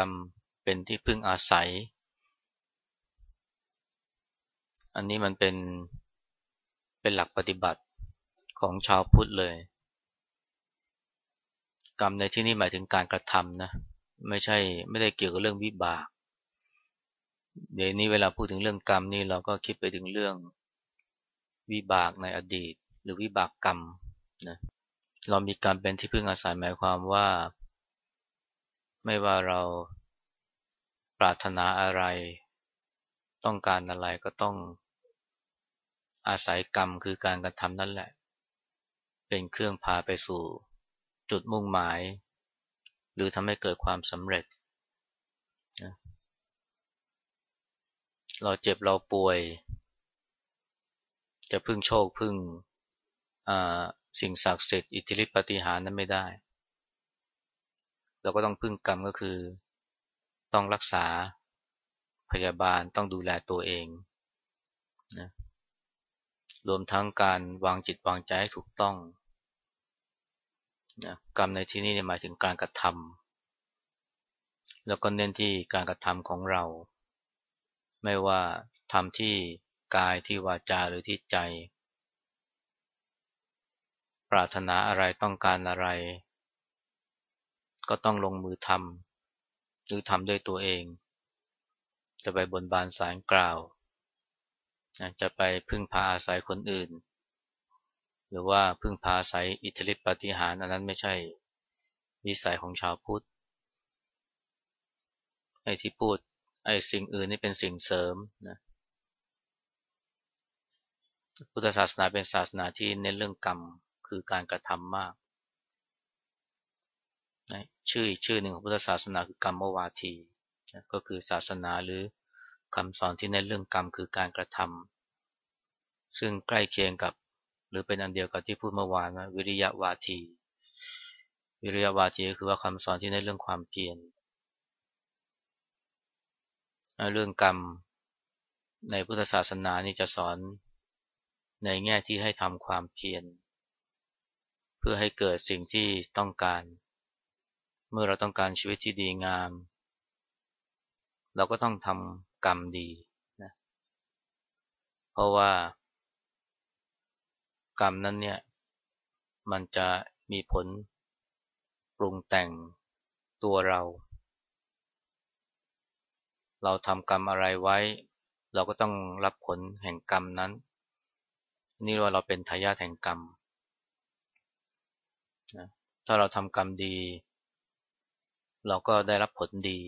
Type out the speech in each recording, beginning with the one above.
รรมเป็นที่พึ่งอาศัย อันนี้มันเป็นเป็นหลักปฏิบัติของชาวพุทธเลย กรรมในที่นี้หมายถึงการกระทำนะไม่ใช่ไม่ได้เกี่ยวกับเรื่องวิบาก เดี๋ยวนี้เวลาพูดถึงเรื่องกรรมนี่เราก็คิดไปถึงเรื่องวิบากในอดีต หรือวิบากกรรมนะเรามีการเป็นที่พึ่งอาศัยหมายความว่า ไม่ว่าเราปรารถนาอะไร ต้องการอะไรก็ต้องอาศัยกรรมคือการกระทำนั่นแหละ เป็นเครื่องพาไปสู่จุดมุ่งหมาย หรือทำให้เกิดความสำเร็จเราเจ็บเราป่วย จะพึ่งโชคพึ่งสิ่งศักดิ์สิทธิ์อิทธิฤทธิปฏิหารนั้นไม่ได้ เราก็ต้องพึ่งกรรมก็คือ ต้องรักษาพยาบาลต้องดูแลตัวเองนะรวมทั้งการวางจิตวางใจให้ถูกต้องนะกรรมในที่นี้หมายถึงการกระทำแล้วก็เน้นที่การกระทำของเรา ไม่ว่าทำที่กายที่วาจาหรือที่ใจ ปรารถนาอะไรต้องการอะไร ก็ต้องลงมือทำหรือทำด้วยตัวเอง จะไปบนบานสารกล่าว จะไปพึ่งพาอาศัยคนอื่น หรือว่าพึ่งพาอาศัยอิทธิฤทธิปฏิหารอันนั้นไม่ใช่วิสัยของชาวพุทธไอ้ที่พูดไอ้สิ่งอื่นนี่เป็นสิ่งเสริมนะพุทธศาสนาเป็นศาสนาที่เน้นเรื่องกรรมคือการกระทำมาก ชื่อชื่อหนึ่งของพุทธศาสนาคือกรรมวาทีก็คือศาสนาหรือคำสอนที่เน้นเรื่องกรรมคือการกระทำซึ่งใกล้เคียงกับ หรือเป็นอันเดียวกับที่พูดเมื่อวานว่าวิริยะวาที วิริยะวาทีก็คือว่าคำสอนที่เน้นเรื่องความเพียรเรื่องกรรมในพุทธศาสนานี่จะสอนในแง่ที่ให้ทำความเพียรเพื่อให้เกิดสิ่งที่ต้องการ เมื่อเราต้องการชีวิตที่ดีงาม เราก็ต้องทำกรรมดีนะเพราะว่ากรรมนั้นเนี่ยมันจะมีผลปรุงแต่งตัวเรา เราทำกรรมอะไรไว้ เราก็ต้องรับผลแห่งกรรมนั้น นี่ว่าเราเป็นทายาทแห่งกรรมนะถ้าเราทำกรรมดี เราก็ได้รับผลดี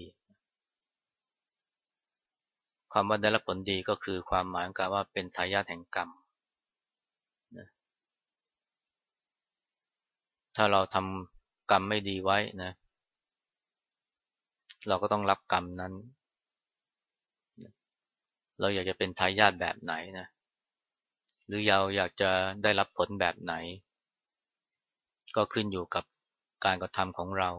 คำว่าได้รับผลดีก็คือความหมายการว่าเป็นทายาทแห่งกรรมนะถ้าเราทำกรรมไม่ดีไว้นะ เราก็ต้องรับกรรมนั้น เราอยากจะเป็นทายาทแบบไหนนะ หรือเราอยากจะได้รับผลแบบไหน ก็ขึ้นอยู่กับการกระทำของเรา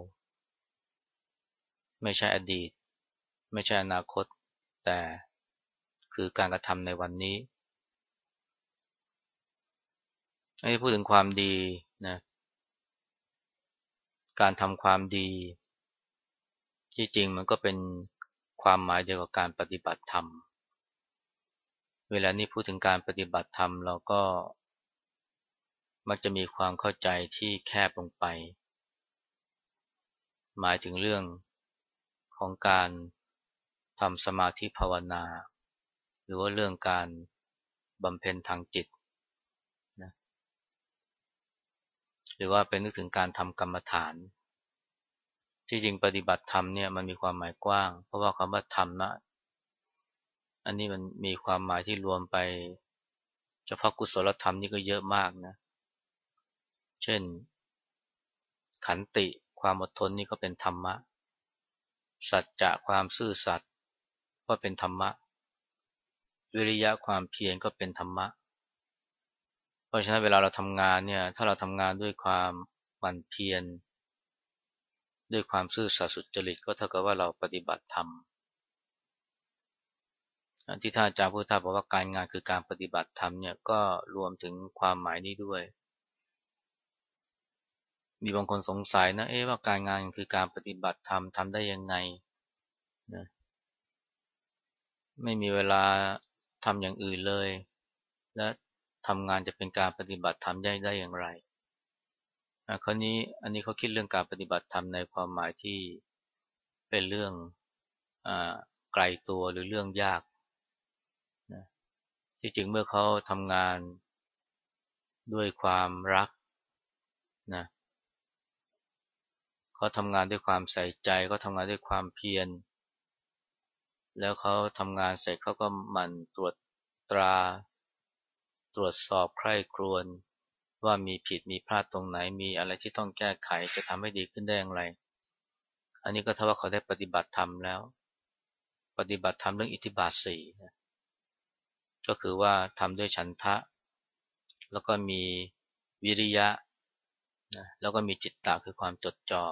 ไม่ใช่อดีต ไม่ใช่อนาคต แต่คือการกระทำในวันนี้ให้พูดถึงความดีนะการทำความดี ที่จริงมันก็เป็นความหมายเดียวกับการปฏิบัติธรรม เวลานี้พูดถึงการปฏิบัติธรรมเราก็ มักจะมีความเข้าใจที่แคบลงไป หมายถึงเรื่อง ของการทำสมาธิภาวนา หรือว่าเรื่องการบำเพ็ญทางจิตนะหรือว่าเป็นนึกถึงการทำกรรมฐาน ที่จริงปฏิบัติธรรมเนี่ยมันมีความหมายกว้าง เพราะว่าคำว่าธรรมนะอันนี้มันมีความหมายที่รวมไป เฉพาะกุศลธรรมนี่ก็เยอะมากนะเช่น ขันติความอดทนนี่ก็เป็นธรรมะ สัจจะความซื่อสัตย์ก็เป็นธรรมะ วิริยะความเพียรก็เป็นธรรมะ เพราะฉะนั้นเวลาเราทำงานเนี่ย ถ้าเราทำงานด้วยความหมั่นเพียร ด้วยความซื่อสัตย์สุจริตก็เท่ากับว่าเราปฏิบัติธรรมที่ท่านอาจารย์พุทธาบอกว่าการงานคือการปฏิบัติธรรมเนี่ยก็รวมถึงความหมายนี้ด้วย มีบางคนสงสัยนะ เอ๊ะว่าการงานคือการปฏิบัติธรรมทำได้ยังไงนะไม่มีเวลาทำอย่างอื่นเลย และทำงานจะเป็นการปฏิบัติธรรมได้ได้อย่างไรคราวนี้อันนี้เขาคิดเรื่องการปฏิบัติธรรมในความหมายที่เป็นเรื่องอไกลตัวหรือเรื่องยากนะที่จริงเมื่อเขาทำงานด้วยความรักนะ เขาทำงานด้วยความใส่ใจเขาทำงานด้วยความเพียร แล้วเขาทำงานเสร็จเขาก็หมั่นตรวจตรา ตรวจสอบใคร่ครวญว่ามีผิดมีพลาดตรงไหนมีอะไรที่ต้องแก้ไขจะทำให้ดีขึ้นได้อย่างไร อันนี้ก็เท่าว่าเขาได้ปฏิบัติธรรมแล้ว ปฏิบัติธรรมเรื่องอิทธิบาทสี่ก็คือว่าทำด้วยฉันทะ แล้วก็มีวิริยะนะแล้วก็มีจิตตาคือความจดจอ่อ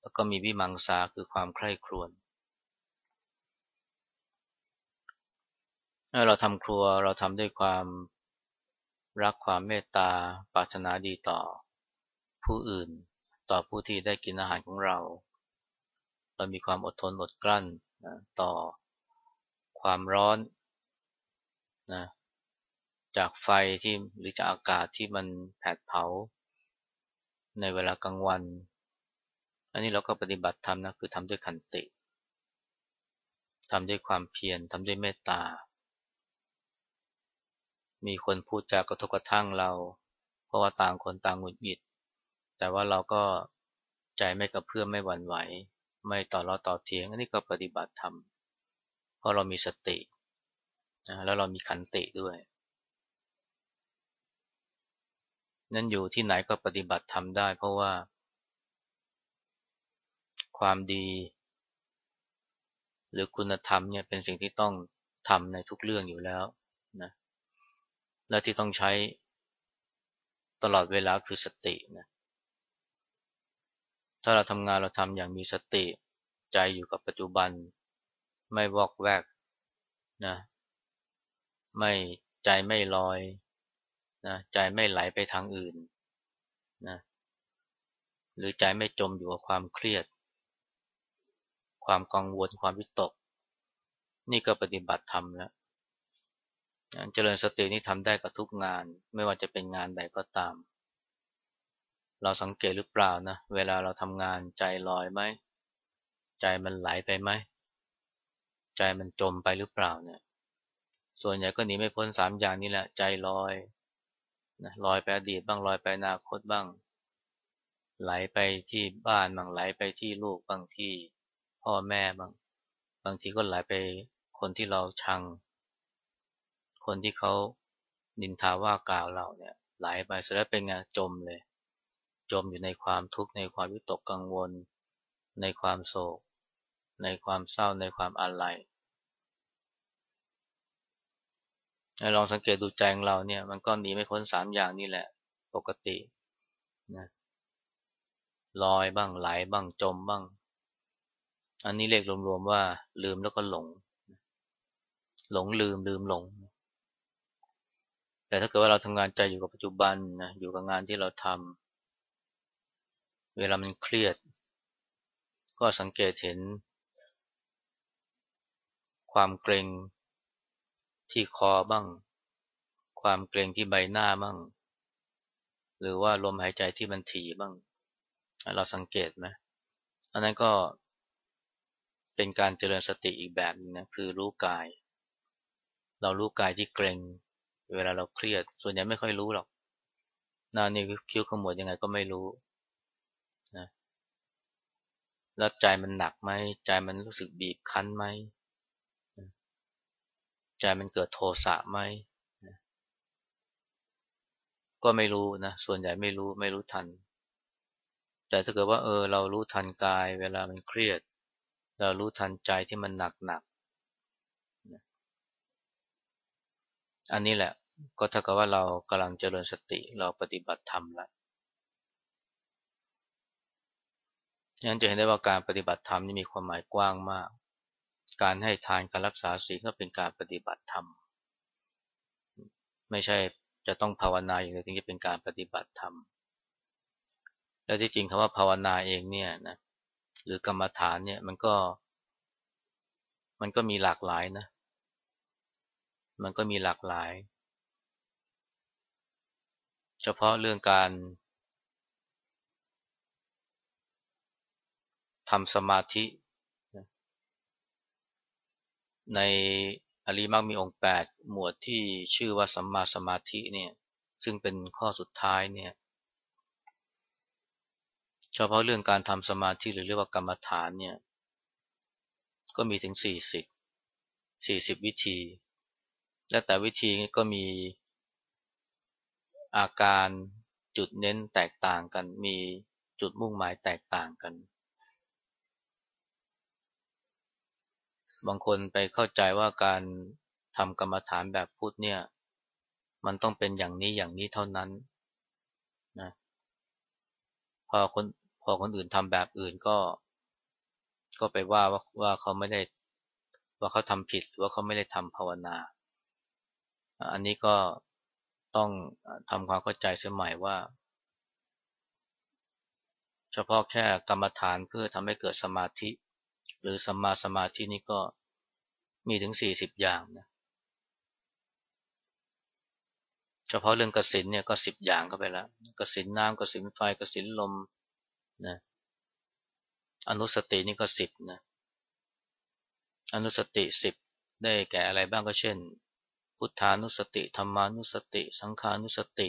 แล้วก็มีวิมังสาคือความใคร่ครวญเราทำครัวเราทำด้วยความรักความเมตตาปรารถนาดีต่อผู้อื่น ต่อผู้ที่ได้กินอาหารของเรา เรามีความอดทนอดกลั้นนะต่อความร้อนนะจากไฟที่หรือจากอากาศที่มันแผดเผา ในเวลากลางวัน อันนี้เราก็ปฏิบัติธรรมนะคือทำด้วยขันติทำด้วยความเพียรทำด้วยเมตตา มีคนพูดจากกระทบกระทั่งเรา เพราะว่าต่างคนต่างหงุดหงิด แต่ว่าเราก็ใจไม่กระเพื่อมไม่หวั่นไหว ไม่ต่อรอต่อเทียง อันนี้ก็ปฏิบัติธรรม เพราะเรามีสติ แล้วเรามีขันติด้วย นั่นอยู่ที่ไหนก็ปฏิบัติธรรมได้ เพราะว่า ความดี หรือคุณธรรมเนี่ยเป็นสิ่งที่ต้องทำในทุกเรื่องอยู่แล้วนะและที่ต้องใช้ตลอดเวลาคือสตินะถ้าเราทำงานเราทำอย่างมีสติใจอยู่กับปัจจุบัน ไม่วอกแวกนะไม่ใจไม่ลอยนะใจไม่ไหลไปทางอื่นนะหรือใจไม่จมอยู่กับความเครียด ความกังวลความวิตก นี่ก็ปฏิบัติธรรมแล้วเจริญสตินี่ทำได้กับทุกงาน ไม่ว่าจะเป็นงานใดก็ตาม เราสังเกตหรือเปล่านะ เวลาเราทำงานใจลอยไหม ใจมันไหลไปไหม ใจมันจมไปหรือเปล่าเนี่ย ส่วนใหญ่ก็หนีไม่พ้นสามอย่างนี้แหละ ใจลอยนะลอยไปอดีตบ้างลอยไปอนาคตบ้าง ไหลไปที่บ้านบ้างไหลไปที่ลูกบ้างที่ พ่อแม่บาง บางทีก็ไหลไปคนที่เราชัง คนที่เขานินทาว่ากล่าวเราเนี่ยไหลไปเสุดท้ายเป็นไงจมเลย จมอยู่ในความทุกข์ในความวิตกกังวล ในความโศก ในความเศร้าในความอาลัยลองสังเกตดูใจของเราเนี่ย มันก็หนีไม่พ้นสามอย่างนี่แหละ ปกตินะลอยบ้างไหลบ้างจมบ้าง อันนี้เรียกรวมๆว่า ลืมแล้วก็หลง หลงลืมลืมหลง แต่ถ้าเกิดว่าเราทำงานใจอยู่กับปัจจุบันนะอยู่กับงานที่เราทำเวลามันเครียด ก็สังเกตเห็น ความเกรงที่คอบ้าง ความเกรงที่ใบหน้าบ้าง หรือว่าลมหายใจที่มันถี่บ้าง เราสังเกตไหมอันนั้นก็ เป็นการเจริญสติอีกแบบนึงนะคือรู้กาย เรารู้กายที่เกรงเวลาเราเครียด ส่วนใหญ่ไม่ค่อยรู้หรอกหน้านี่คิ้วขมวดยังไงก็ไม่รู้นะแล้วใจมันหนักไหมใจมันรู้สึกบีบคั้นไหมใจมันเกิดโทสะไหมก็ไม่รู้นะส่วนใหญ่ไม่รู้ไม่รู้ทัน แต่ถ้าเกิดว่าเออเรารู้ทันกาย เวลามันเครียด เรารู้ทันใจที่มันหนักหนักอันนี้แหละก็เท่ากับว่าเรากำลังเจริญสติเราปฏิบัติธรรมแล้วงั้นจะเห็นได้ว่าการปฏิบัติธรรมนี่มีความหมายกว้างมาก การให้ทานการรักษาศีลก็เป็นการปฏิบัติธรรม ไม่ใช่จะต้องภาวนาอย่างเดียวถึงจะเป็นการปฏิบัติธรรม และที่จริงคำว่าภาวนาเองเนี่ยนะ หรือกรรมฐานเนี่ยมันก็ มันก็มีหลากหลายนะ มันก็มีหลากหลาย เฉพาะเรื่องการทำสมาธิ ในอริมักมีองค์แปดหมวดที่ชื่อว่าสัมมาสมาธิเนี่ยซึ่งเป็นข้อสุดท้ายเนี่ย เฉพาะเรื่องการทำสมาธิหรือเรียกว่ากรรมฐานเนี่ย ก็มีถึง 40 40 วิธี และแต่วิธีก็มีอาการจุดเน้นแตกต่างกัน มีจุดมุ่งหมายแตกต่างกัน บางคนไปเข้าใจว่าการทำกรรมฐานแบบพุทธเนี่ย มันต้องเป็นอย่างนี้อย่างนี้เท่านั้นนะพอคน อคนอื่นทำแบบอื่นก็ ก็ไปว่าว่าว่าเขาไม่ได้ว่าเขาทำผิดว่าเขาไม่ได้ทำภาวนา อันนี้ก็ต้องทำความเข้าใจเสียใหม่ว่า เฉพาะแค่กรรมฐานเพื่อทำให้เกิดสมาธิ หรือสัมมาสมาธินี่ก็มีถึง40อย่างนะเฉพาะเรื่องกสินเนี่ยก็สิบอย่างก็ไปแล้วกสินน้ำกสินไฟกสินลม นะอนุสตินี่ก็สิบนะอนุสติสิบได้แก่อะไรบ้างก็เช่น พุทธานุสติธรรมานุสติ สังขานุสติ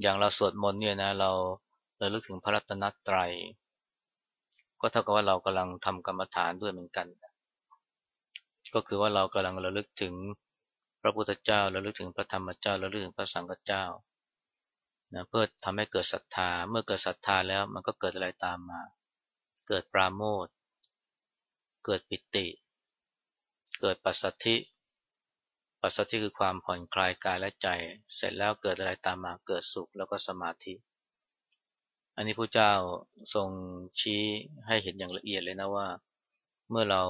อย่างเราสวดมนต์เนี่ยนะเราเราลึกถึงพระรัตนตรัย ก็เท่ากับว่าเรากำลังทำกรรมฐานด้วยเหมือนกัน ก็คือว่าเรากำลังระลึกถึงพระพุทธเจ้าระลึกถึงพระธรรมเจ้าระลึกถึงพระสังฆเจ้า นะเพื่อทำให้เกิดศรัทธา เมื่อเกิดศรัทธาแล้วมันก็เกิดอะไรตามมา เกิดปราโมทเกิดปิติ เกิดปัสสัทธิ ปัสสัทธิคือความผ่อนคลายกายและใจ เสร็จแล้วเกิดอะไรตามมา เกิดสุขแล้วก็สมาธิ อันนี้พระเจ้าทรงชี้ให้เห็นอย่างละเอียดเลยนะว่า เมื่อเรา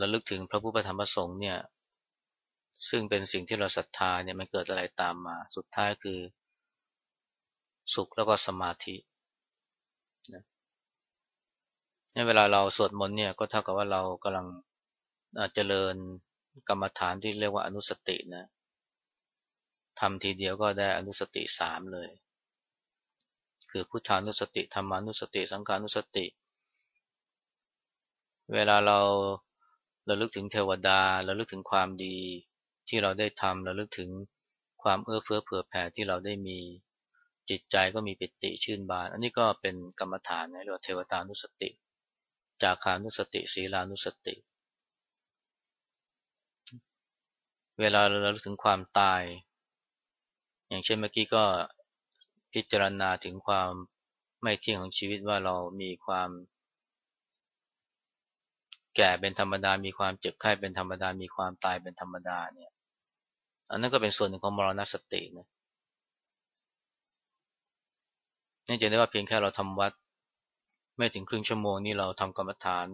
ระลึกถึงพระพุทธธรรมประสงค์เนี่ย ซึ่งเป็นสิ่งที่เราศรัทธาเนี่ยมันเกิดอะไรตามมา สุดท้ายคือ สุขแล้วก็สมาธินะนเวลาเราสวดมนต์เนี่ยก็เท่ากับว่าเรากำลังเจริญกรรมฐานที่เรียกว่าอนุสตินะทำทีเดียวก็ได้อนุสติสามเลย คือพุทธานุสติธรรมานุสติ สังขานุสติ เวลาเราระลึกถึงเทวดาระลึกถึงความดี ที่เราได้ทำระลึกถึงความเอื้อเฟื้อเผื่อแผ่ที่เราได้มีจิตใจก็มีปิติชื่นบาน อันนี้ก็เป็นกรรมฐานในเรื่องเทวตานุสติ จาคานุสติ ศีลานุสติ เวลาเราลึกถึงความตาย อย่างเช่นเมื่อกี้ก็พิจารณาถึงความไม่เที่ยงของชีวิตว่าเรามีความ แก่เป็นธรรมดา มีความเจ็บไข้เป็นธรรมดา มีความตายเป็นธรรมดาเนี่ย อันนั้นก็เป็นส่วนหนึ่งของมรณสตินะนี่จะได้ว่าเพียงแค่เราทำวัด ไม่ถึงครึ่งชั่วโมงนี่เราทำกรรมฐาน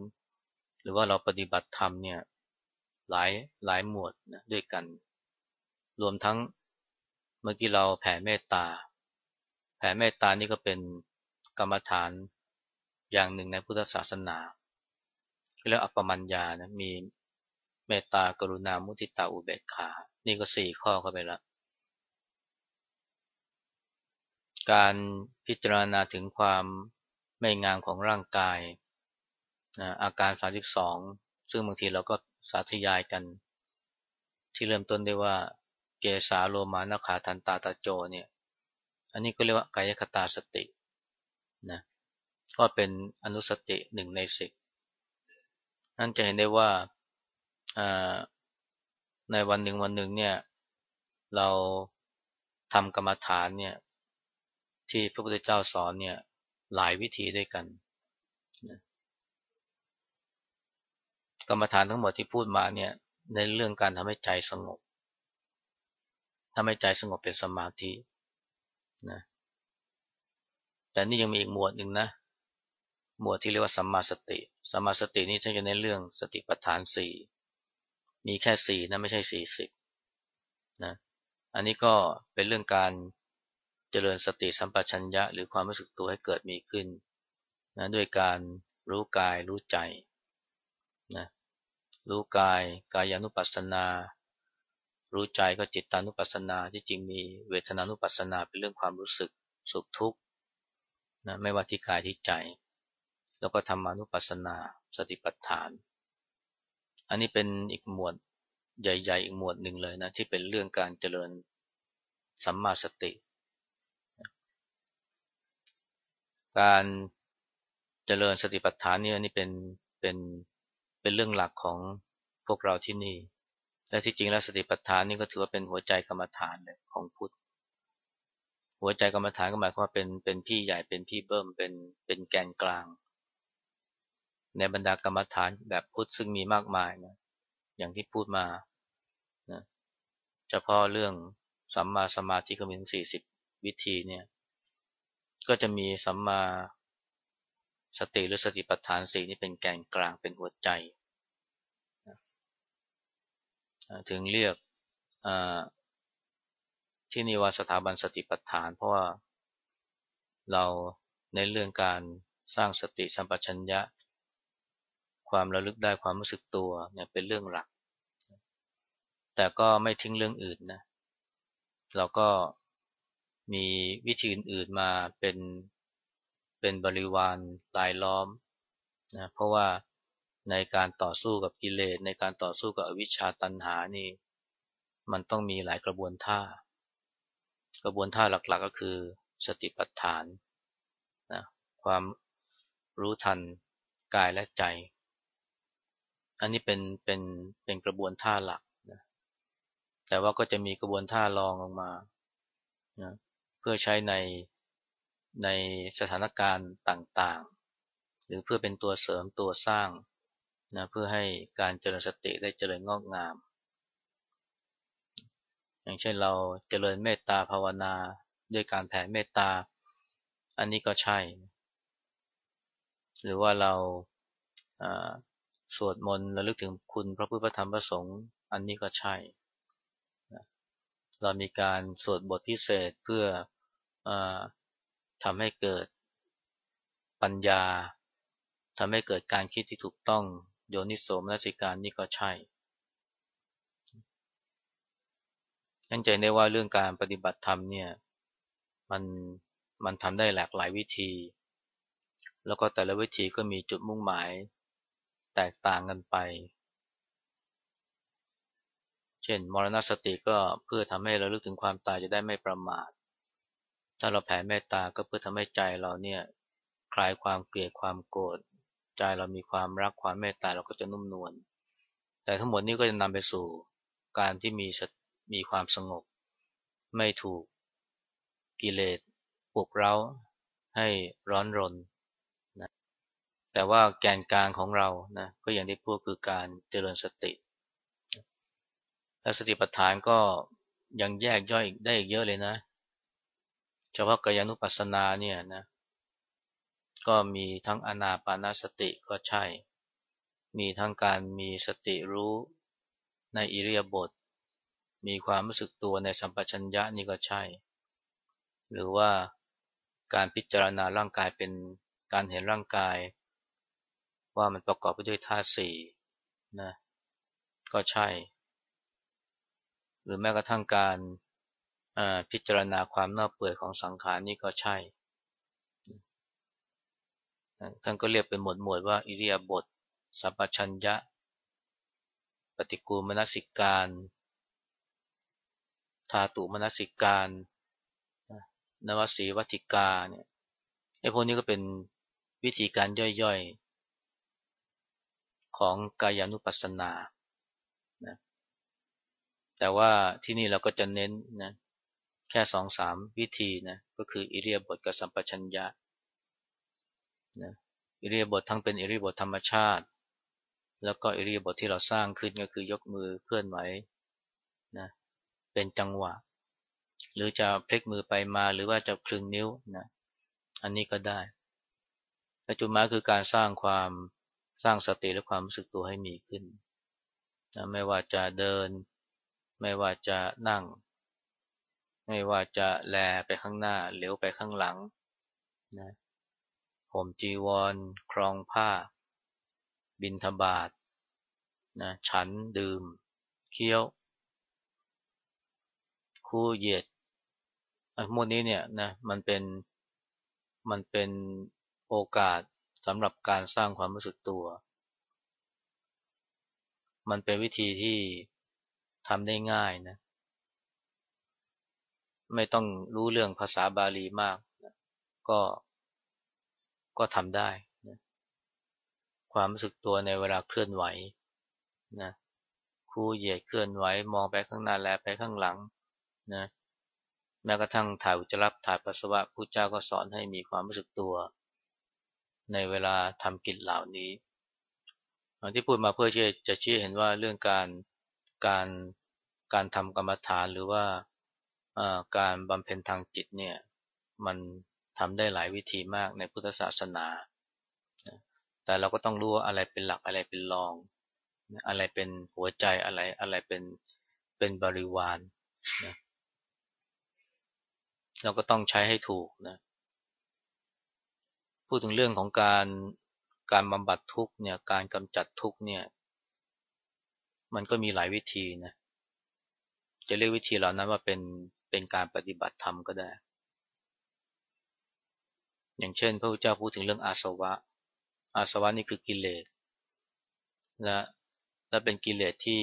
หรือว่าเราปฏิบัติธรรมเนี่ยหลายหลายหมวดนะด้วยกัน รวมทั้งเมื่อกี้เราแผ่เมตตา แผ่เมตตานี่ก็เป็นกรรมฐานอย่างหนึ่งในพุทธศาสนาเรียกอัปปมัญญานะมีเมตตากรุณามุทิตาอุเบกขา นี่ก็สี่ข้อเข้าไปล้วการพิจารณาถึงความไม่งามของร่างกายนะอาการ 32 ซึ่งบางทีเราก็สาธยายกัน ที่เริ่มต้นได้ว่าเกสาโลมานาขาทันตาตาโจเนี่ยอันนี้ก็เรียกว่ากายคตาสตินะก็เป็นอนุสติหนึ่งในสิบนั่นจะเห็นได้ว่า ในวันหนึ่งวันหนึ่งเนี่ย เราทำกรรมฐานเนี่ย ที่พระพุทธเจ้าสอนเนี่ย หลายวิธีด้วยกันกรรมฐานทั้งหมดที่พูดมาเนี่ย ในเรื่องการทำให้ใจสงบทำให้ใจสงบเป็นสมาธินะแต่นี่ยังมีอีกหมวดหนึ่งนะหมวดที่เรียกว่าสัมมาสติสัมมาสตินี่ท่านจะในเรื่องสติปัฏฐานสี่ มีแค่สี่นะไม่ใช่สี่สิบนะอันนี้ก็เป็นเรื่องการเจริญสติสัมปชัญญะ หรือความรู้สึกตัวให้เกิดมีขึ้นนะด้วยการรู้กายรู้ใจนะรู้กายกายานุปัสสนา รู้ใจก็จิตตานุปัสสนาที่จริงมีเวทนานุปัสสนาเป็นเรื่องความรู้สึกสุขทุกข์นะไม่ว่าที่กายที่ใจ แล้วก็ธรรมานุปัสสนา สติปัฏฐาน อันนี้เป็นอีกหมวดใหญ่ ๆ อีกหมวดหนึ่งเลยนะ ที่เป็นเรื่องการเจริญสัมมาสติ การเจริญสติปัฏฐานนี่อันี่เป็นเป็นเป็นเรื่องหลักของพวกเราที่นี่และที่จริงแล้วสติปัฏฐานนี่ก็ถือว่าเป็นหัวใจกรรมฐานเลยของพุทธ หัวใจกรรมฐานก็หมายความว่าเป็นเป็นพี่ใหญ่เป็นพี่เบิ้มเป็นเป็นแกนกลาง ในบรรดากรรมฐานแบบพุทธซึ่งมีมากมายนะอย่างที่พูดมานะเฉพาะเรื่องสัมมาสมาธิก็มีถึงสี่สิบวิธีเนี่ยก็จะมีสัมมาสติหรือสติปัฏฐานสี่นี่เป็นแกนกลางเป็นหัวใจ ถึงเรียกที่นี่ว่าสถาบันสติปัฏฐาน เพราะว่าเราในเรื่องการสร้างสติสัมปชัญญะ ความระลึกได้ความรู้สึกตัวเนี่ยเป็นเรื่องหลัก แต่ก็ไม่ทิ้งเรื่องอื่นนะ เราก็มีวิธีอื่นๆมาเป็นเป็นบริวารลายล้อมนะเพราะว่าในการต่อสู้กับกิเลสในการต่อสู้กับอวิชชาตันหานี่ มันต้องมีหลายกระบวนท่า กระบวนท่าหลักๆก็คือสติปัฏฐานนะความรู้ทันกายและใจ อันนี้เป็นเป็นเป็นกระบวนท่าหลักนะแต่ว่าก็จะมีกระบวนท่ารองลงมานะเพื่อใช้ในในสถานการณ์ต่างๆ หรือเพื่อเป็นตัวเสริมตัวสร้างนะเพื่อให้การเจริญสติได้เจริญงอกงาม อย่างเช่นเราเจริญเมตตาภาวนาด้วยการแผ่เมตตา อันนี้ก็ใช่ หรือว่าเรา สวดมนต์ระลึกถึงคุณพระพุทธธรรมพระสงฆ์อันนี้ก็ใช่ เรามีการสวดบทพิเศษเพื่ออทำให้เกิดปัญญาทำให้เกิดการคิดที่ถูกต้องโยนิโสมนสิการนี่ก็ใช่นั่นใจได้ว่าเรื่องการปฏิบัติธรรมเนี่ยมันมันทำได้หลากหลายวิธี แล้วก็แต่ละวิธีก็มีจุดมุ่งหมาย แตกต่างกันไป เช่น มรณสติก็เพื่อทำให้เราลึกถึงความตายจะได้ไม่ประมาท ถ้าเราแผ่เมตตาก็เพื่อทำให้ใจเราเนี่ยคลายความเกลียดความโกรธ ใจเรามีความรักความเมตตาเราก็จะนุ่มนวล แต่ทั้งหมดนี้ก็จะนำไปสู่การที่มีมีความสงบ ไม่ถูกกิเลสปลุกเร้าให้ร้อนรน แต่ว่าแกนกลางของเรานะก็อย่างที่พูดคือการเจริญสติ และสติปัฏฐานก็ยังแยกย่อยได้อีกเยอะเลยนะเฉพาะกายานุปัสสนาเนี่ยนะก็มีทั้งอนาปานาสติก็ใช่ มีทั้งการมีสติรู้ในอิริยาบถมีความรู้สึกตัวในสัมปชัญญะนี่ก็ใช่ หรือว่าการพิจารณาร่างกายเป็นการเห็นร่างกาย ว่ามันประกอบไปด้วยธาตุสี่นะก็ใช่ หรือแม้กระทั่งการพิจารณาความน่าเปื่อยของสังขารนี่ก็ใช่ ท่านก็เรียกเป็นหมวดหมวดว่า อิริยาบถสัพชัญญะ ปฏิกูลมนสิการธาตุมนสิการนวสีวัติกาเนี่ยไอ้พวกนี้ก็เป็นวิธีการย่อยๆ ของกายานุปัสสนานะแต่ว่าที่นี่เราก็จะเน้นนะแค่สองสามวิธีนะก็คืออิเรียบทกับสัมปชัญญะนะอิเรียบททั้งเป็นอิเรียบทธรรมชาติ แล้วก็อิเรียบทที่เราสร้างขึ้นก็คือยกมือเคลื่อนไหวนะเป็นจังหวะ หรือจะพลิกมือไปมาหรือว่าจะคลึงนิ้วนะอันนี้ก็ได้แต่จุดหมายคือการสร้างความ สร้างสติและความรู้สึกตัวให้มีขึ้นนะไม่ว่าจะเดิน ไม่ว่าจะนั่ง ไม่ว่าจะแลไปข้างหน้าเหลียวไปข้างหลังนะผมจีวร ครองผ้า บินทบาทนะฉันดื่ม เคี้ยว คู่เหยียดพวกนี้เนี่ยนะมันเป็นมันเป็นโอกาส สำหรับการสร้างความรู้สึกตัว มันเป็นวิธีที่ทำได้ง่ายนะ ไม่ต้องรู้เรื่องภาษาบาลีมาก ก็ก็ทำได้นะความรู้สึกตัวในเวลาเคลื่อนไหวนะคู่เหยียดเคลื่อนไหวมองไปข้างหน้าแลไปข้างหลังนะแม้กระทั่งถ่ายอุจจาระถ่ายปัสสาวะผู้เจ้าก็สอนให้มีความรู้สึกตัว ในเวลาทำกิจเหล่านี้ที่พูดมาเพื่อจะชี้เห็นว่าเรื่องการการการทำกรรมฐานหรือว่าการบำเพ็ญทางจิตเนี่ยมันทำได้หลายวิธีมากในพุทธศาสนา แต่เราก็ต้องรู้ว่าอะไรเป็นหลักอะไรเป็นรอง อะไรเป็นหัวใจอะไรอะไรเป็นเป็นบริวารนะเราก็ต้องใช้ให้ถูกนะ พูดถึงเรื่องของการการบำบัดทุกเนี่ยการกำจัดทุกเนี่ย มันก็มีหลายวิธีนะจะเรียกวิธีเหล่านั้นว่าเป็นเป็นการปฏิบัติธรรมก็ได้ อย่างเช่น พระพุทธเจ้าพูดถึงเรื่องอาสวะ อาสวะนี่คือกิเลสและและเป็นกิเลสที่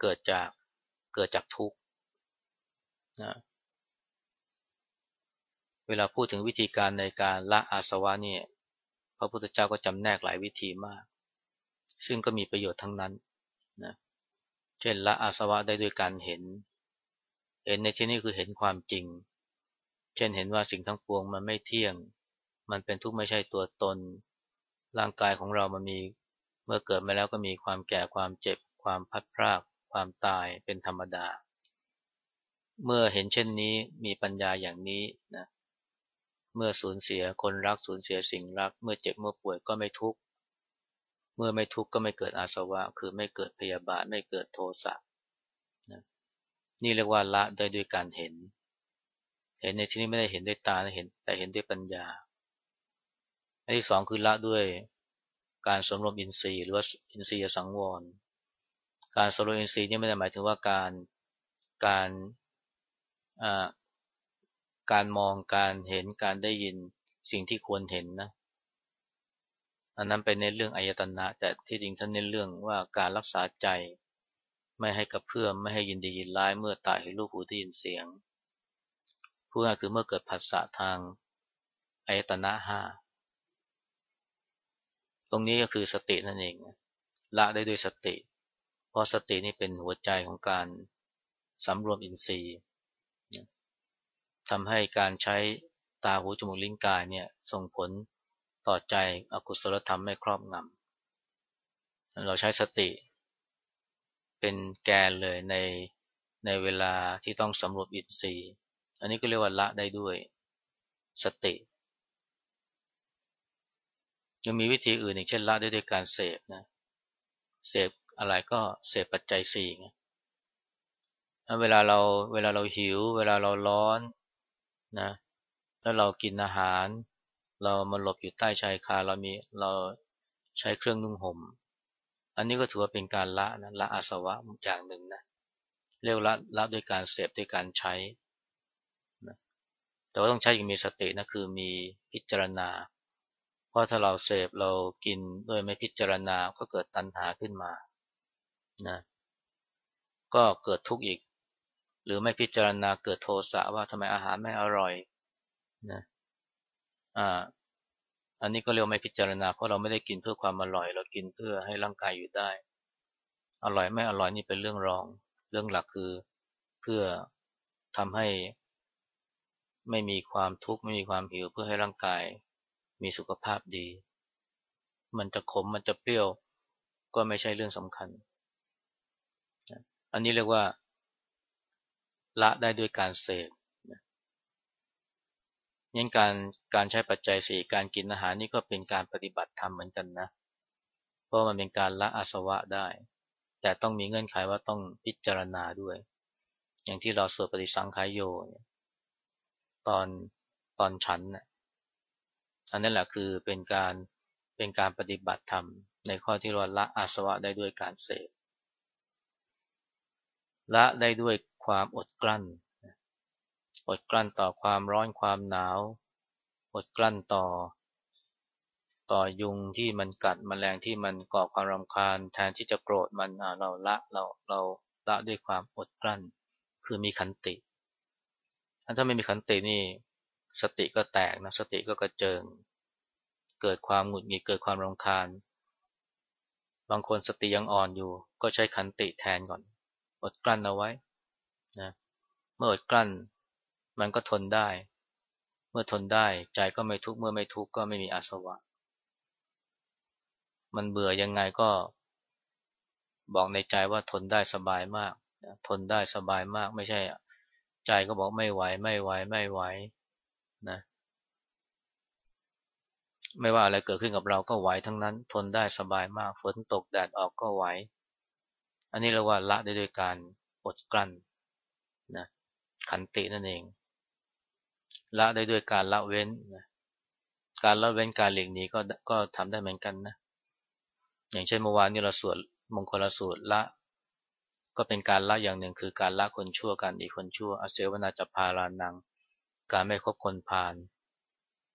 เกิดจากเกิดจากทุกข์นะ เวลาพูดถึงวิธีการในการละอาสวะเนี่ยพระพุทธเจ้าก็จำแนกหลายวิธีมาก ซึ่งก็มีประโยชน์ทั้งนั้นนะเช่นละอาสวะได้ด้วยการเห็น เห็นในที่นี้คือเห็นความจริง เช่นเห็นว่าสิ่งทั้งปวงมันไม่เที่ยง มันเป็นทุกข์ไม่ใช่ตัวตน ร่างกายของเรามันมีเมื่อเกิดมาแล้วก็มีความแก่ความเจ็บ ความพัดพราก ความตายเป็นธรรมดา เมื่อเห็นเช่นนี้มีปัญญาอย่างนี้นะ เมื่อสูญเสียคนรักสูญเสียสิ่งรัก เมื่อเจ็บเมื่อป่วยก็ไม่ทุกข์ เมื่อไม่ทุกข์ก็ไม่เกิดอาสวะ คือไม่เกิดพยาบาทไม่เกิดโทสะนะนี่เรียกว่าละได้ด้วยการเห็น เห็นในที่นี้ไม่ได้เห็นด้วยตาเห็น แต่เห็นด้วยปัญญา อันที่สองคือละด้วยการสมรวมอินทรีย์หรือว่าอินทรีย์สังวร การสมรวมอินทรีย์นี่ไม่ได้หมายถึงว่าการการ การมองการเห็นการได้ยินสิ่งที่ควรเห็นนะอันนั้นเป็นในเรื่องอายตนะ แต่ที่จริงท่านเน้นเรื่องว่าการรักษาใจ ไม่ให้กระเพื่อมไม่ให้ยินดียินร้ายเมื่อตาเห็นรูปหูได้ยินเสียงพูดง่ายคือเมื่อเกิดผัสสะทางอายตนะห้าตรงนี้ก็คือสตินั่นเองละได้ด้วยสติ เพราะสตินี่เป็นหัวใจของการสำรวมอินทรีย์ ทำให้การใช้ตาหูจมูกลิ้นกายเนี่ยส่งผลต่อใจอกุศลธรรมไม่ครอบงำเราใช้สติ เป็นแกนเลยในในเวลาที่ต้องสำรวจอินทรีย์อันนี้ก็เรียกว่าละได้ด้วยสติ ยังมีวิธีอื่นอย่งเช่นละได้ด้วยการเสพนะเสพอะไรก็เสพปัจจัยสี่ไงเวลาเราเวลาเราหิว เวลาเราร้อน นะถ้าเรากินอาหาร เรามาหลบอยู่ใต้ชายคาเรามีเราใช้เครื่องนุ่งห่ม อันนี้ก็ถือว่าเป็นการละนะละอาสวะอย่างหนึ่งนะเรียกละละด้วยการเสพด้วยการใช้นะแต่ว่าต้องใช้อย่างมีสตินะคือมีพิจารณา เพราะถ้าเราเสพเรากินโดยไม่พิจารณาก็เกิดตัณหาขึ้นมานะก็เกิดทุกข์อีก หรือไม่พิจารณาเกิดโทสะว่าทำไมอาหารไม่อร่อยนะอ่าอันนี้ก็เรียกไม่พิจารณาเพราะเราไม่ได้กินเพื่อความอร่อย เรากินเพื่อให้ร่างกายอยู่ได้ อร่อยไม่อร่อยนี่เป็นเรื่องรอง เรื่องหลักคือเพื่อทำให้ไม่มีความทุกข์ไม่มีความหิวเพื่อให้ร่างกายมีสุขภาพดี มันจะขมมันจะเปรี้ยวก็ไม่ใช่เรื่องสำคัญ อันนี้เรียกว่า ละได้ด้วยการเสพงั้นการการใช้ปัจจัยสี่การกินอาหารนี่ก็เป็นการปฏิบัติธรรมเหมือนกันนะ เพราะมันเป็นการละอาสวะได้ แต่ต้องมีเงื่อนไขว่าต้องพิจารณาด้วย อย่างที่เราสวดปฏิสังขายโยตอนตอนฉันนะอันนั้นแหละคือเป็นการเป็นการปฏิบัติธรรม ในข้อที่เราละอาสวะได้ด้วยการเสพละได้ด้วย ความอดกลั้น อดกลั้นต่อความร้อนความหนาว อดกลั้นต่อ ต่อยุงที่มันกัดมแมลงที่มันก่อความรำคาญ แทนที่จะโกรธมันเราละเราเราละด้วยความอดกลั้น คือมีขันติ ถ้าไม่มีขันตินี่ สติก็แตกนะสติก็กระเจิง เกิดความหงุดหงิดเกิดความรำคาญ บางคนสติยังอ่อนอยู่ ก็ใช้ขันติแทนก่อน อดกลั้นเอาไว้ นะเมื่ออดกลั้น มันก็ทนได้ เมื่อทนได้ใจก็ไม่ทุกข์เมื่อไม่ทุกข์ก็ไม่มีอาสวะ มันเบื่อยังไงก็ บอกในใจว่าทนได้สบายมาก ทนได้สบายมากไม่ใช่ ใจก็บอกไม่ไหวไม่ไหวไม่ไหวนะไม่ว่าอะไรเกิดขึ้นกับเราก็ไหวทั้งนั้น ทนได้สบายมากฝนตกแดดออกก็ไหว อันนี้เรียกว่าละได้ด้วยการอดกลั้น นะขันตินั่นเอง ละได้ด้วยการละเว้นนะการละเว้นการหลีกหนีก็ก็ทำได้เหมือนกันนะ อย่างเช่นเมื่อวานนี้เราสวดมงคลสูตรละ ก็เป็นการละอย่างหนึ่งคือการละคนชั่วการดีคนชั่วอเสวนาจะพารานัง การไม่คบคนพาล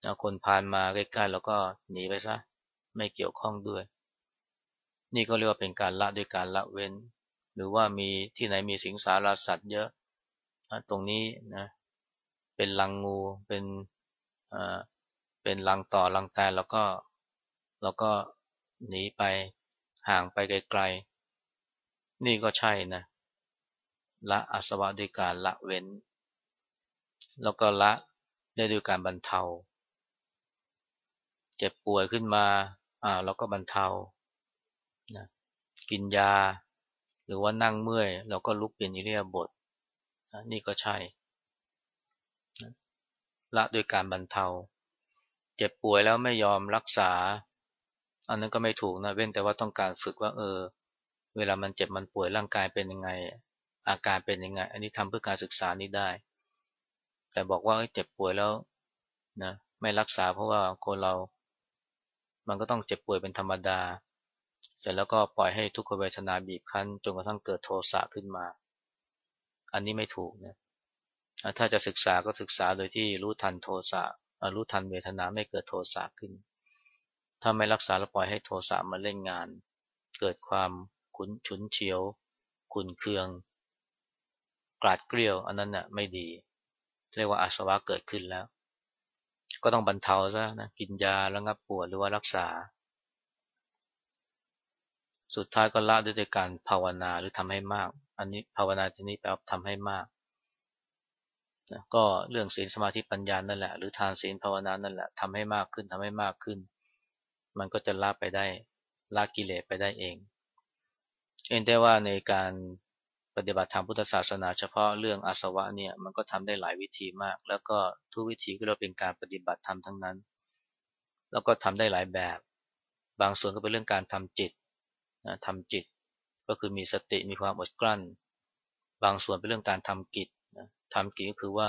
นะคนพาลมาใกล้ๆแล้วก็หนีไปซะไม่เกี่ยวข้องด้วย นี่ก็เรียกว่าเป็นการละด้วยการละเว้น หรือว่ามีที่ไหนมีสิงสารสัตว์เยอะ ตรงนี้นะเป็นลังงูเป็นเป็นลังต่อลังแตนแล้วก็แล้วก็หนีไปห่างไปไกลๆ นี่ก็ใช่นะละอาสวะด้วยการละเว้น แล้วก็ละได้ด้วยการบรรเทา เจ็บป่วยขึ้นมาอ่าเราก็บรรเทานะกินยา หรือว่านั่งเมื่อย เราก็ลุกเปลี่ยนอิเลียบท นี่ก็ใช่ละด้วยการบรรเทา เจ็บป่วยแล้วไม่ยอมรักษา อันนั้นก็ไม่ถูกนะเว้นแต่ว่าต้องการฝึกว่า เออ เวลามันเจ็บมันป่วยร่างกายเป็นยังไง อาการเป็นยังไง อันนี้ทำเพื่อการศึกษานี้ได้ แต่บอกว่าเจ็บป่วยแล้วนะไม่รักษาเพราะว่าคนเรา มันก็ต้องเจ็บป่วยเป็นธรรมดา เสร็จแล้วก็ปล่อยให้ทุกขเวทนาบีบคั้นจนกระทั่งเกิดโทสะขึ้นมา อันนี้ไม่ถูกนะถ้าจะศึกษาก็ศึกษาโดยที่รู้ทันโทสะรู้ทันเวทนาไม่เกิดโทสะขึ้น ถ้าไม่รักษาแล้วปล่อยให้โทสะมาเล่นงาน เกิดความขุนฉุนเฉียว ขุนเคือง กราดเกลียว อันนั้นน่ะไม่ดี เรียกว่าอาสวะเกิดขึ้นแล้ว ก็ต้องบรรเทาซะนะกินยาแล้วงับปวดหรือว่ารักษา สุดท้ายก็ละด้วยการภาวนาหรือทำให้มาก อันนี้ภาวนาที่นี้แปลว่าทำให้มากนะก็เรื่องศีลสมาธิปัญญานั่นแหละ หรือทานศีลภาวนานั่นแหละทำให้มากขึ้นทำให้มากขึ้น มันก็จะละไปได้ละกิเลสไปได้เองเองได้ว่าในการปฏิบัติธรรมพุทธศาสนา เฉพาะเรื่องอาสวะเนี่ยมันก็ทำได้หลายวิธีมาก แล้วก็ทุกวิธีก็เราเป็นการปฏิบัติธรรมทั้งนั้น แล้วก็ทำได้หลายแบบ บางส่วนก็เป็นเรื่องการทำจิตนะทำจิต ก็คือมีสติมีความอดกลั้น บางส่วนเป็นเรื่องการทำกิจทำกิจก็คือว่า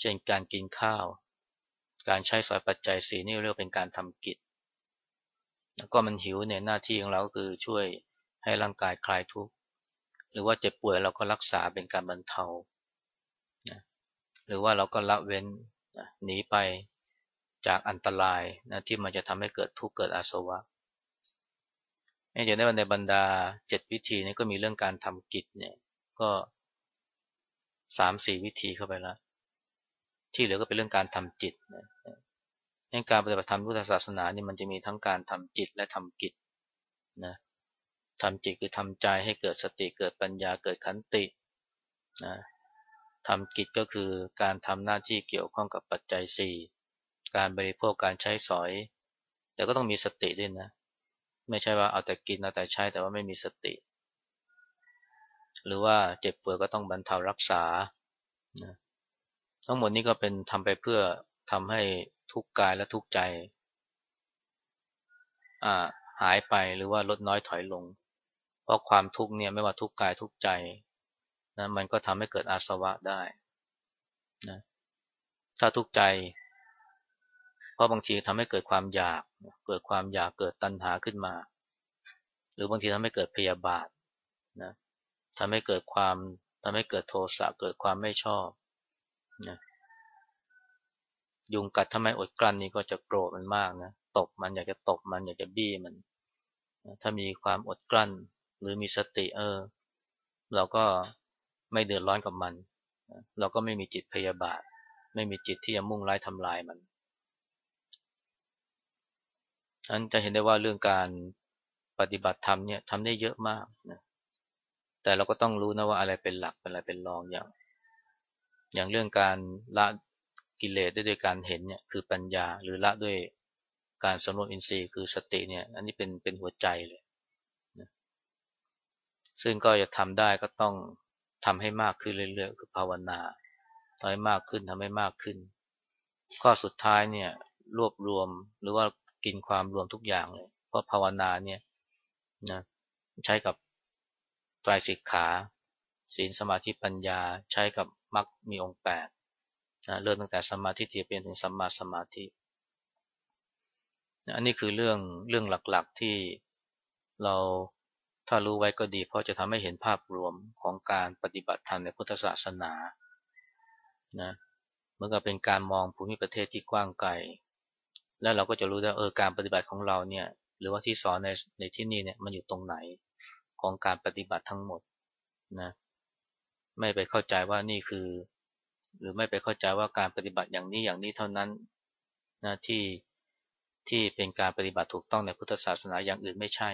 เช่นการกินข้าว การใช้สอยปัจจัยสีนี่เรียกเป็นการทำกิจ แล้วก็มันหิวเนี่ยหน้าที่ของเราก็คือช่วยให้ร่างกายคลายทุกข์หรือว่าเจ็บป่วยเราก็รักษาเป็นการบรรเทาหรือว่าเราก็ละเว้นหนีไปจากอันตรายนะที่มันจะทำให้เกิดทุกข์เกิดอาสวะ จะได้ว่าในบรรดาเจ็ดวิธีนี้ก็มีเรื่องการทำกิจเนี่ย ก็สามสี่วิธีเข้าไปแล้ว ที่เหลือก็เป็นเรื่องการทำจิตในการปฏิบัติธรรมพุทธศาสนานี่มันจะมีทั้งการทำจิตและทำกิจนะทำจิตคือทำใจให้เกิดสติเกิดปัญญาเกิดขันตินะทำกิจก็คือการทำหน้าที่เกี่ยวข้องกับปัจจัยสี่การบริโภคการใช้สอย แต่ก็ต้องมีสติด้วยนะ ไม่ใช่ว่าเอาแต่กินเอาแต่ใช้แต่ว่าไม่มีสติ หรือว่าเจ็บป่วยก็ต้องบรรเทารักษานะทั้งหมดนี้ก็เป็นทำไปเพื่อทำให้ทุกกายและทุกใจหายไปหรือว่าลดน้อยถอยลง เพราะความทุกข์เนี่ยไม่ว่าทุกกายทุกใจนะมันก็ทำให้เกิดอาสวะได้นะถ้าทุกใจ เพราะบางทีทำให้เกิดความอยาก เกิดความอยากเกิดตัณหาขึ้นมา หรือบางทีทำให้เกิดพยาบาทนะทำให้เกิดความทำให้เกิดโทสะเกิดความไม่ชอบนะยุงกัดทำไมอดกลั้นนี่ก็จะโกรธมันมากนะตบมันอยากจะตบมันอยากจะบี้มัน ถ้ามีความอดกลั้น หรือมีสติเออ เราก็ไม่เดือดร้อนกับมัน เราก็ไม่มีจิตพยาบาท ไม่มีจิตที่จะมุ่งร้ายทำลายมัน อันจะเห็นได้ว่าเรื่องการปฏิบัติธรรมเนี่ยทำได้เยอะมากนะแต่เราก็ต้องรู้นะว่าอะไรเป็นหลักเป็นอะไรเป็นรองอย่าง อย่างเรื่องการละกิเลสได้ด้วยการเห็นเนี่ยคือปัญญา หรือละด้วยการสำรวจอินทรีย์คือสติเนี่ย อันนี้เป็นเป็นหัวใจเลยนะซึ่งก็จะทำได้ก็ต้องทำให้มากขึ้นเรื่อยๆคือภาวนาทำให้มากขึ้นทำให้มากขึ้น ข้อสุดท้ายเนี่ยรวบรวมหรือว่า กินความรวมทุกอย่างเลย เพราะภาวนาเนี่ยนะใช้กับไตรสิกขาศีลสมาธิปัญญาใช้กับมรรคมีองค์แปดนะเริ่มตั้งแต่สมาธิที่เป็นถึงสัมมาสมาธิอันนี้คือเรื่องเรื่องหลักๆที่เราถ้ารู้ไว้ก็ดี เพราะจะทำให้เห็นภาพรวมของการปฏิบัติธรรมในพุทธศาสนานะเหมื่อกับเป็นการมองภูมิประเทศที่กว้างไกล แล้วเราก็จะรู้ได้เออการปฏิบัติของเราเนี่ย หรือว่าที่สอนในในที่นี้เนี่ยมันอยู่ตรงไหนของการปฏิบัติทั้งหมดนะไม่ไปเข้าใจว่านี่คือ หรือไม่ไปเข้าใจว่าการปฏิบัติอย่างนี้อย่างนี้เท่านั้นนะที่ที่เป็นการปฏิบัติถูกต้องในพุทธศาสนาอย่างอื่นไม่ใช่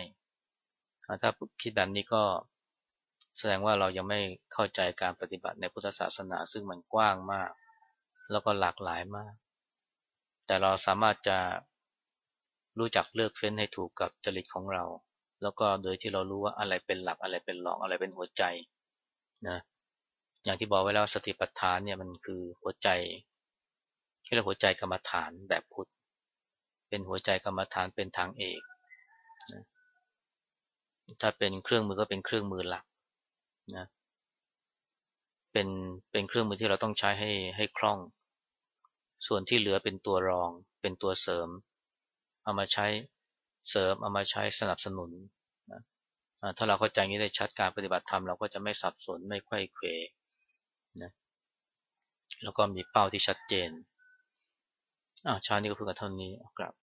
ถ้าคิดแบบนี้ก็แสดงว่าเรายังไม่เข้าใจการปฏิบัติในพุทธศาสนาซึ่งมันกว้างมาก แล้วก็หลากหลายมาก แต่เราสามารถจะรู้จักเลือกเฟ้นให้ถูกกับจริตของเรา แล้วก็โดยที่เรารู้ว่าอะไรเป็นหลักอะไรเป็นรองอะไรเป็นหัวใจนะอย่างที่บอกไว้แล้วสติปัฏฐานเนี่ยมันคือหัวใจที่เรียกหัวใจกรรมฐานแบบพุทธเป็นหัวใจกรรมฐานเป็นทางเอกนะถ้าเป็นเครื่องมือก็เป็นเครื่องมือหลักนะเป็นเป็นเครื่องมือที่เราต้องใช้ให้ให้คล่อง ส่วนที่เหลือเป็นตัวรอง เป็นตัวเสริม เอามาใช้เสริม เอามาใช้สนับสนุนนะถ้าเราเข้าใจนี้ได้ชัดการปฏิบัติธรรมเราก็จะไม่สับสนไม่ไขว้เขวนะแล้วก็มีเป้าที่ชัดเจนอ้าวชานี้ก็พูดกันเท่านี้ครับ